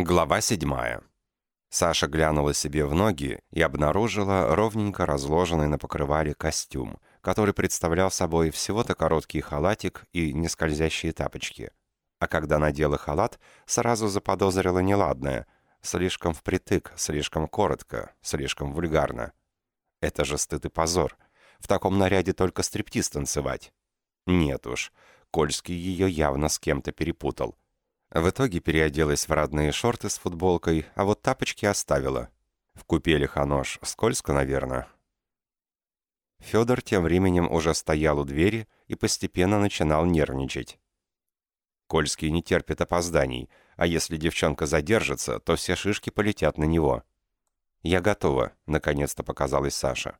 Глава седьмая. Саша глянула себе в ноги и обнаружила ровненько разложенный на покрывале костюм, который представлял собой всего-то короткий халатик и нескользящие тапочки. А когда надела халат, сразу заподозрила неладное. Слишком впритык, слишком коротко, слишком вульгарно. Это же стыд и позор. В таком наряде только стриптиз танцевать. Нет уж, Кольский ее явно с кем-то перепутал. В итоге переоделась в родные шорты с футболкой, а вот тапочки оставила. В купелях оно ж скользко, наверное. Федор тем временем уже стоял у двери и постепенно начинал нервничать. Кольский не терпит опозданий, а если девчонка задержится, то все шишки полетят на него. «Я готова», — наконец-то показалась Саша.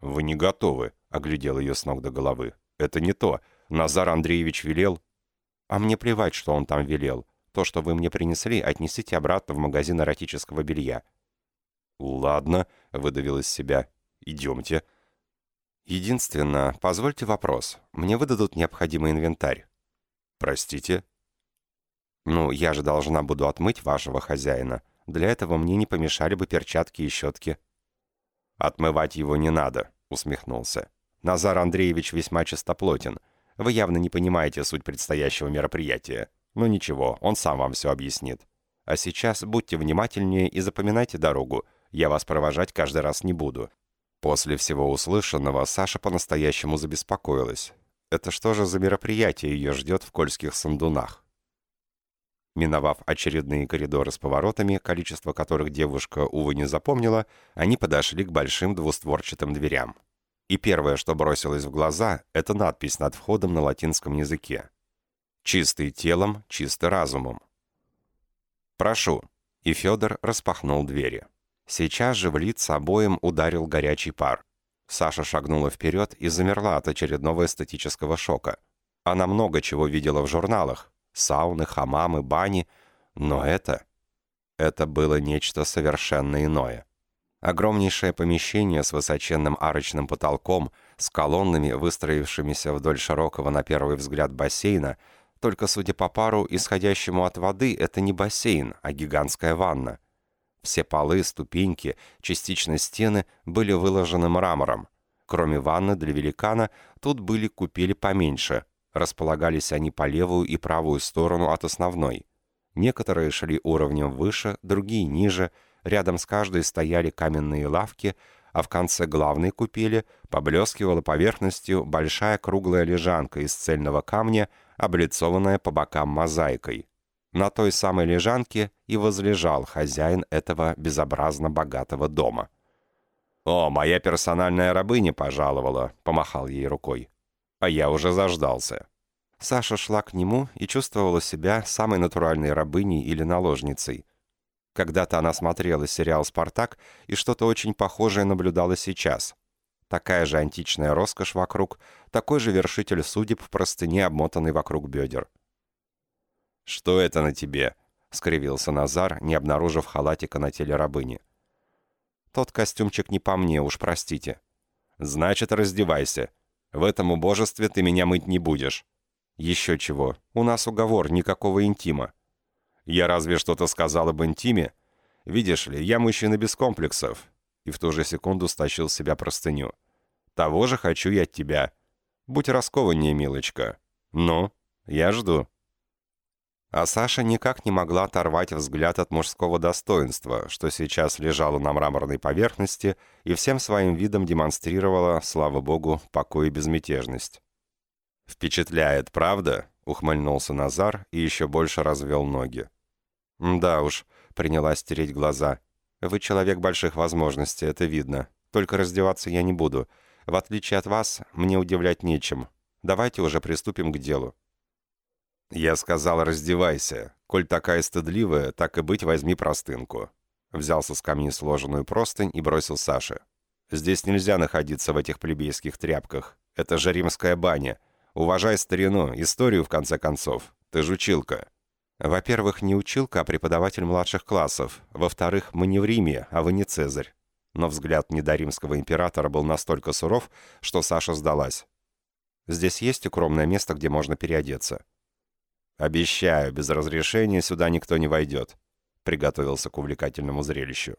«Вы не готовы», — оглядел ее с ног до головы. «Это не то. Назар Андреевич велел...» А мне плевать, что он там велел. То, что вы мне принесли, отнесите обратно в магазин эротического белья». «Ладно», — выдавил из себя. «Идемте». «Единственное, позвольте вопрос. Мне выдадут необходимый инвентарь». «Простите?» «Ну, я же должна буду отмыть вашего хозяина. Для этого мне не помешали бы перчатки и щетки». «Отмывать его не надо», — усмехнулся. «Назар Андреевич весьма чистоплотен. Вы явно не понимаете суть предстоящего мероприятия. Но ничего, он сам вам все объяснит. А сейчас будьте внимательнее и запоминайте дорогу. Я вас провожать каждый раз не буду». После всего услышанного Саша по-настоящему забеспокоилась. Это что же за мероприятие ее ждет в Кольских Сандунах? Миновав очередные коридоры с поворотами, количество которых девушка, увы, не запомнила, они подошли к большим двустворчатым дверям. И первое, что бросилось в глаза, это надпись над входом на латинском языке. «Чистый телом, чистый разумом». «Прошу». И Федор распахнул двери. Сейчас же в лица обоим ударил горячий пар. Саша шагнула вперед и замерла от очередного эстетического шока. Она много чего видела в журналах. Сауны, хамамы, бани. Но это... Это было нечто совершенно иное. Огромнейшее помещение с высоченным арочным потолком, с колоннами, выстроившимися вдоль широкого на первый взгляд бассейна, только, судя по пару, исходящему от воды, это не бассейн, а гигантская ванна. Все полы, ступеньки, частично стены были выложены мрамором. Кроме ванны для великана, тут были купели поменьше. Располагались они по левую и правую сторону от основной. Некоторые шли уровнем выше, другие ниже – Рядом с каждой стояли каменные лавки, а в конце главной купели поблескивала поверхностью большая круглая лежанка из цельного камня, облицованная по бокам мозаикой. На той самой лежанке и возлежал хозяин этого безобразно богатого дома. «О, моя персональная рабыня пожаловала», — помахал ей рукой. «А я уже заждался». Саша шла к нему и чувствовала себя самой натуральной рабыней или наложницей. Когда-то она смотрела сериал «Спартак», и что-то очень похожее наблюдала сейчас. Такая же античная роскошь вокруг, такой же вершитель судеб в простыне, обмотанный вокруг бедер. «Что это на тебе?» — скривился Назар, не обнаружив халатика на теле рабыни. «Тот костюмчик не по мне, уж простите». «Значит, раздевайся. В этом убожестве ты меня мыть не будешь». «Еще чего. У нас уговор, никакого интима». Я разве что-то сказал об интиме? Видишь ли, я мужчина без комплексов. И в ту же секунду стащил с себя простыню. Того же хочу я от тебя. Будь раскованнее, милочка. Ну, я жду. А Саша никак не могла оторвать взгляд от мужского достоинства, что сейчас лежало на мраморной поверхности и всем своим видом демонстрировала, слава богу, покой и безмятежность. «Впечатляет, правда?» — ухмыльнулся Назар и еще больше развел ноги. «Да уж», — принялась стереть глаза. «Вы человек больших возможностей, это видно. Только раздеваться я не буду. В отличие от вас, мне удивлять нечем. Давайте уже приступим к делу». «Я сказал, раздевайся. Коль такая стыдливая, так и быть, возьми простынку». Взял со скамьи сложенную простынь и бросил Саше. «Здесь нельзя находиться в этих плебейских тряпках. Это же римская баня. Уважай старину, историю, в конце концов. Ты же училка». «Во-первых, не училка, а преподаватель младших классов. Во-вторых, мы не в Риме, а вы не Цезарь». Но взгляд недоримского императора был настолько суров, что Саша сдалась. «Здесь есть укромное место, где можно переодеться?» «Обещаю, без разрешения сюда никто не войдет. приготовился к увлекательному зрелищу.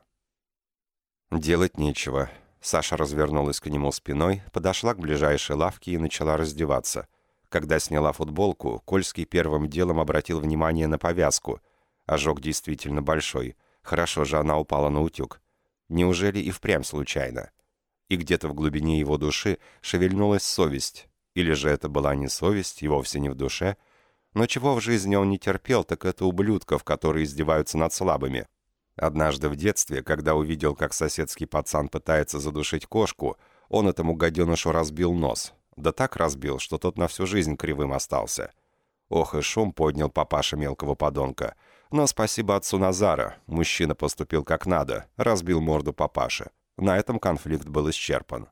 Делать нечего. Саша развернулась к нему спиной, подошла к ближайшей лавке и начала раздеваться. Когда сняла футболку, Кольский первым делом обратил внимание на повязку. Ожог действительно большой. Хорошо же она упала на утюг. Неужели и впрямь случайно? И где-то в глубине его души шевельнулась совесть. Или же это была не совесть и вовсе не в душе. Но чего в жизни он не терпел, так это ублюдков, которые издеваются над слабыми. Однажды в детстве, когда увидел, как соседский пацан пытается задушить кошку, он этому гаденышу разбил нос. Да так разбил, что тот на всю жизнь кривым остался. Ох и шум поднял папаша мелкого подонка. Но спасибо отцу Назара, мужчина поступил как надо, разбил морду папаши. На этом конфликт был исчерпан.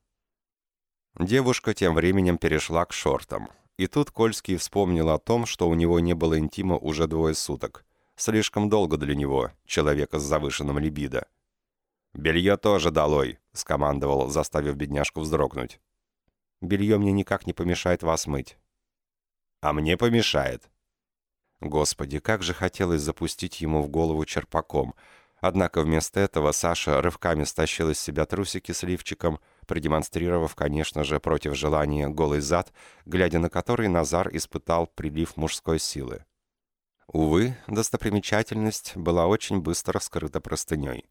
Девушка тем временем перешла к шортам. И тут Кольский вспомнил о том, что у него не было интима уже двое суток. Слишком долго для него, человека с завышенным либидо. «Белье тоже долой», — скомандовал, заставив бедняжку вздрогнуть. «Белье мне никак не помешает вас мыть». «А мне помешает». Господи, как же хотелось запустить ему в голову черпаком. Однако вместо этого Саша рывками стащил из себя трусики с лифчиком, продемонстрировав, конечно же, против желания голый зад, глядя на который Назар испытал прилив мужской силы. Увы, достопримечательность была очень быстро скрыта простыней.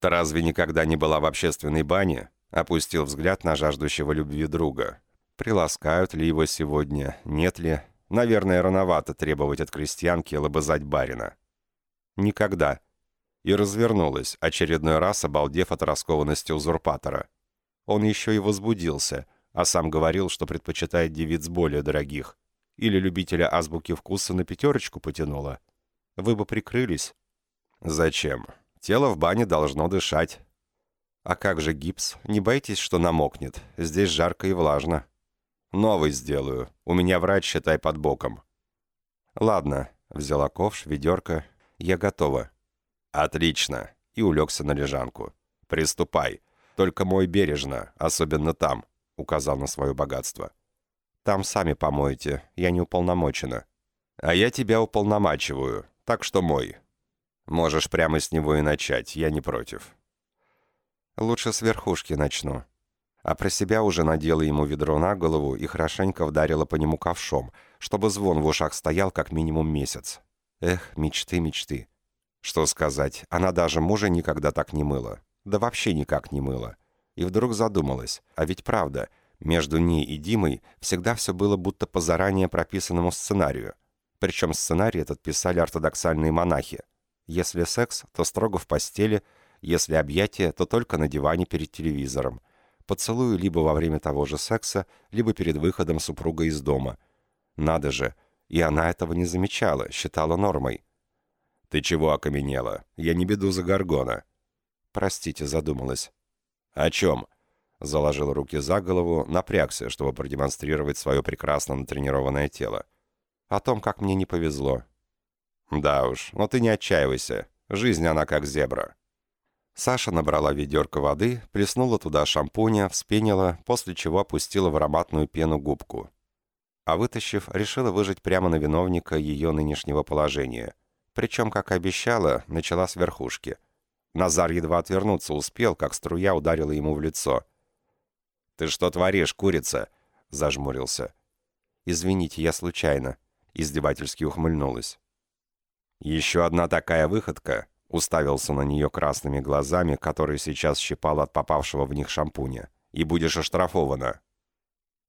«Ты разве никогда не была в общественной бане?» Опустил взгляд на жаждущего любви друга. «Приласкают ли его сегодня? Нет ли? Наверное, рановато требовать от крестьянки лобызать барина». «Никогда». И развернулась, очередной раз обалдев от раскованности узурпатора. Он еще и возбудился, а сам говорил, что предпочитает девиц более дорогих. Или любителя азбуки вкуса на пятерочку потянуло? Вы бы прикрылись. Зачем? Тело в бане должно дышать. А как же гипс? Не боитесь, что намокнет? Здесь жарко и влажно. Новый сделаю. У меня врач, считай, под боком. Ладно, взяла ковш, ведерко. Я готова. Отлично. И улегся на лежанку. Приступай. Только мой бережно, особенно там, указал на свое богатство. Там сами помоете, я не уполномочена. А я тебя уполномачиваю, так что мой. Можешь прямо с него и начать, я не против. Лучше с верхушки начну. А про себя уже надела ему ведро на голову и хорошенько вдарила по нему ковшом, чтобы звон в ушах стоял как минимум месяц. Эх, мечты, мечты. Что сказать, она даже мужа никогда так не мыла. Да вообще никак не мыла. И вдруг задумалась, а ведь правда — между ней и Димой всегда все было будто по заранее прописанному сценарию. Причем сценарий этот писали ортодоксальные монахи. Если секс, то строго в постели, если объятия, то только на диване перед телевизором. Поцелуи либо во время того же секса, либо перед выходом супруга из дома. Надо же, и она этого не замечала, считала нормой. «Ты чего окаменела? Я не беду за Гаргона». «Простите, задумалась». «О чем?» Заложил руки за голову, напрягся, чтобы продемонстрировать свое прекрасно натренированное тело. О том, как мне не повезло. Да уж, но ты не отчаивайся. Жизнь она как зебра. Саша набрала ведерко воды, плеснула туда шампуня, вспенила, после чего опустила в ароматную пену губку. А вытащив, решила выжать прямо на виновника ее нынешнего положения. Причем, как обещала, начала с верхушки. Назар едва отвернуться успел, как струя ударила ему в лицо – «Ты что творишь, курица?» — зажмурился. «Извините, я случайно», — издевательски ухмыльнулась. «Еще одна такая выходка», — уставился на нее красными глазами, которые сейчас щипал от попавшего в них шампуня. «И будешь оштрафована».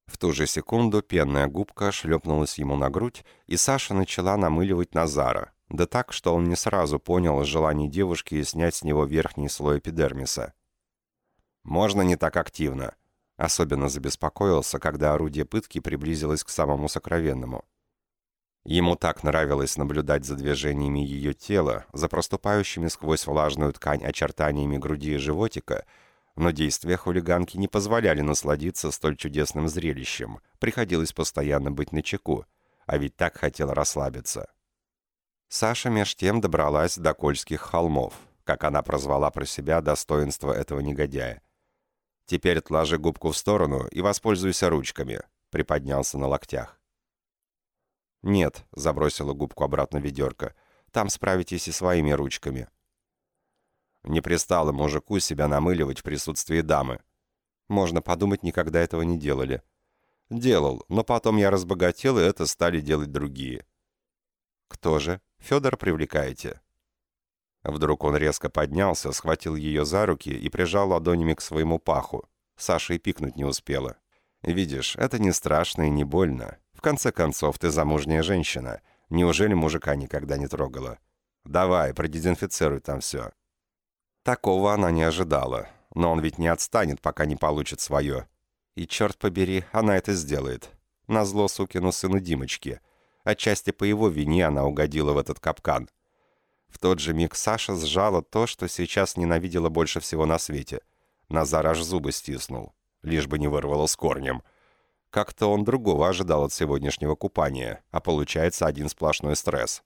В ту же секунду пенная губка шлепнулась ему на грудь, и Саша начала намыливать Назара. Да так, что он не сразу понял желание девушки снять с него верхний слой эпидермиса. «Можно не так активно», Особенно забеспокоился, когда орудие пытки приблизилось к самому сокровенному. Ему так нравилось наблюдать за движениями ее тела, за проступающими сквозь влажную ткань очертаниями груди и животика, но действия хулиганки не позволяли насладиться столь чудесным зрелищем. Приходилось постоянно быть начеку, а ведь так хотел расслабиться. Саша меж тем добралась до Кольских холмов, как она прозвала про себя достоинство этого негодяя. «Теперь отложи губку в сторону и воспользуйся ручками», — приподнялся на локтях. «Нет», — забросила губку обратно ведерко, — Там справитесь и своими ручками. Не пристало мужику себя намыливать в присутствии дамы. Можно подумать, никогда этого не делали. Делал, но потом я разбогател, и это стали делать другие. Кто же? Федор привлекаете? Вдруг он резко поднялся, схватил ее за руки и прижал ладонями к своему паху. Саша и пикнуть не успела. «Видишь, это не страшно и не больно. В конце концов, ты замужняя женщина. Неужели мужика никогда не трогала? Давай, продезинфицируй там все». Такого она не ожидала. Но он ведь не отстанет, пока не получит свое. И, черт побери, она это сделает. Назло сукину сыну Димочки. Отчасти по его вине она угодила в этот капкан. В тот же миг Саша сжала то, что сейчас ненавидела больше всего на свете. Назар аж зубы стиснул, лишь бы не вырвало с корнем. Как-то он другого ожидал от сегодняшнего купания, а получается один сплошной стресс.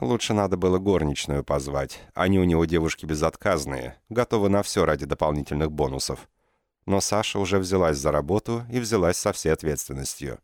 Лучше надо было горничную позвать. Они у него девушки безотказные, готовы на все ради дополнительных бонусов. Но Саша уже взялась за работу и взялась со всей ответственностью.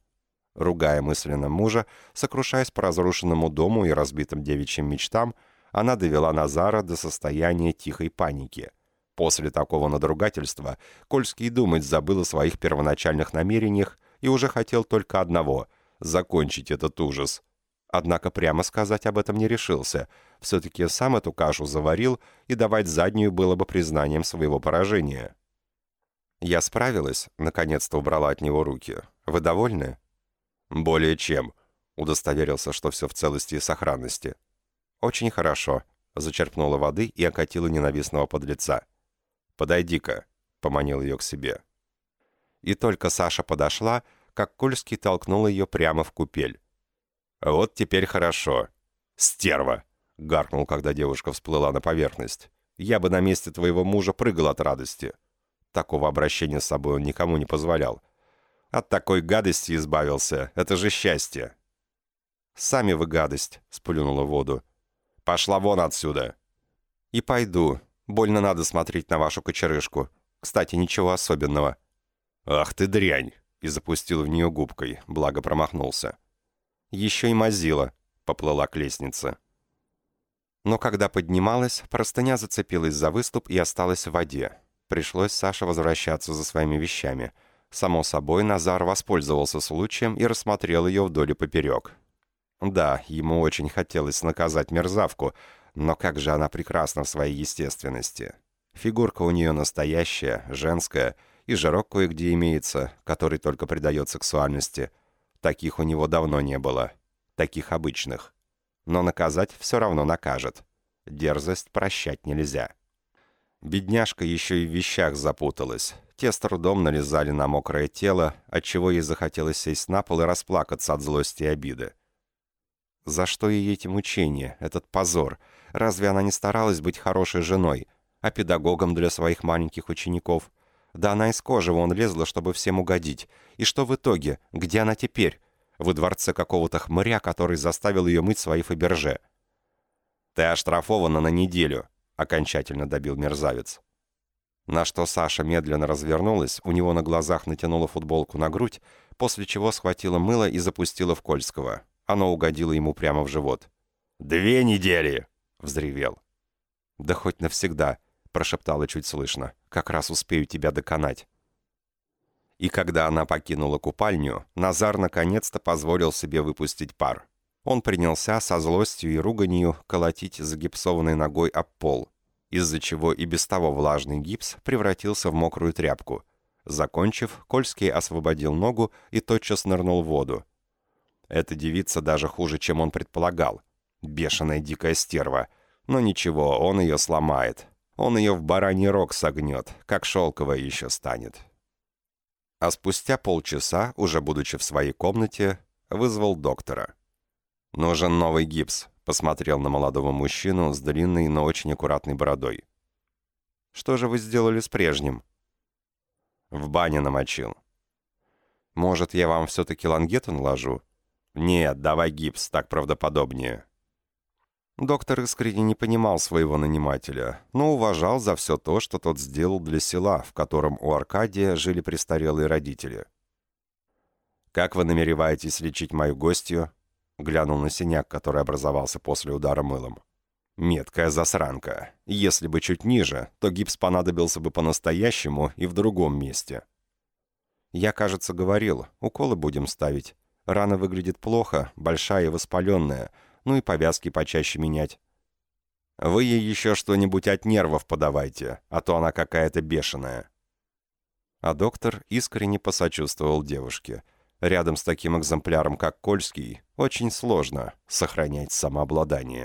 Ругая мысленно мужа, сокрушаясь по разрушенному дому и разбитым девичьим мечтам, она довела Назара до состояния тихой паники. После такого надругательства Кольский думать забыл о своих первоначальных намерениях и уже хотел только одного — закончить этот ужас — Однако прямо сказать об этом не решился. Все-таки сам эту кашу заварил, и давать заднюю было бы признанием своего поражения. «Я справилась», — наконец-то убрала от него руки. «Вы довольны?» «Более чем», — удостоверился, что все в целости и сохранности. «Очень хорошо», — зачерпнула воды и окатила ненавистного подлеца. «Подойди-ка», — поманил ее к себе. И только Саша подошла, как Кольский толкнул ее прямо в купель. «Вот теперь хорошо. Стерва!» — гаркнул, когда девушка всплыла на поверхность. «Я бы на месте твоего мужа прыгал от радости». Такого обращения с собой он никому не позволял. От такой гадости избавился. Это же счастье. «Сами вы гадость», — сплюнула воду. «Пошла вон отсюда!» «И пойду. Больно надо смотреть на вашу кочерышку. Кстати, ничего особенного». «Ах ты дрянь!» — и запустил в нее губкой, благо промахнулся. Еще и мазила, поплыла к лестнице. Но когда поднималась, простыня зацепилась за выступ и осталась в воде. Пришлось Саше возвращаться за своими вещами. Само собой, Назар воспользовался случаем и рассмотрел ее вдоль и поперек. Да, ему очень хотелось наказать мерзавку, но как же она прекрасна в своей естественности. Фигурка у нее настоящая, женская, и жирок кое-где имеется, который только придает сексуальности – Таких у него давно не было. Таких обычных. Но наказать все равно накажет. Дерзость прощать нельзя. Бедняжка еще и в вещах запуталась. Те с трудом налезали на мокрое тело, отчего ей захотелось сесть на пол и расплакаться от злости и обиды. За что ей эти мучения, этот позор? Разве она не старалась быть хорошей женой, а педагогом для своих маленьких учеников – да она из кожи вон лезла, чтобы всем угодить. И что в итоге? Где она теперь? В дворце какого-то хмыря, который заставил ее мыть свои фаберже. «Ты оштрафована на неделю», — окончательно добил мерзавец. На что Саша медленно развернулась, у него на глазах натянула футболку на грудь, после чего схватила мыло и запустила в Кольского. Оно угодило ему прямо в живот. «Две недели!» — взревел. «Да хоть навсегда», прошептала чуть слышно. «Как раз успею тебя доконать». И когда она покинула купальню, Назар наконец-то позволил себе выпустить пар. Он принялся со злостью и руганью колотить загипсованной ногой об пол, из-за чего и без того влажный гипс превратился в мокрую тряпку. Закончив, Кольский освободил ногу и тотчас нырнул в воду. Эта девица даже хуже, чем он предполагал. Бешеная дикая стерва. Но ничего, он ее сломает. Он ее в бараний рог согнет, как шелковая еще станет. А спустя полчаса, уже будучи в своей комнате, вызвал доктора. «Нужен новый гипс», — посмотрел на молодого мужчину с длинной, но очень аккуратной бородой. «Что же вы сделали с прежним?» «В бане намочил». «Может, я вам все-таки лангету наложу?» «Нет, давай гипс, так правдоподобнее». Доктор искренне не понимал своего нанимателя, но уважал за все то, что тот сделал для села, в котором у Аркадия жили престарелые родители. «Как вы намереваетесь лечить мою гостью?» Глянул на синяк, который образовался после удара мылом. Меткая засранка. Если бы чуть ниже, то гипс понадобился бы по-настоящему и в другом месте. Я, кажется, говорил, уколы будем ставить. Рана выглядит плохо, большая и воспаленная, ну и повязки почаще менять. Вы ей еще что-нибудь от нервов подавайте, а то она какая-то бешеная. А доктор искренне посочувствовал девушке. Рядом с таким экземпляром, как Кольский, очень сложно сохранять самообладание.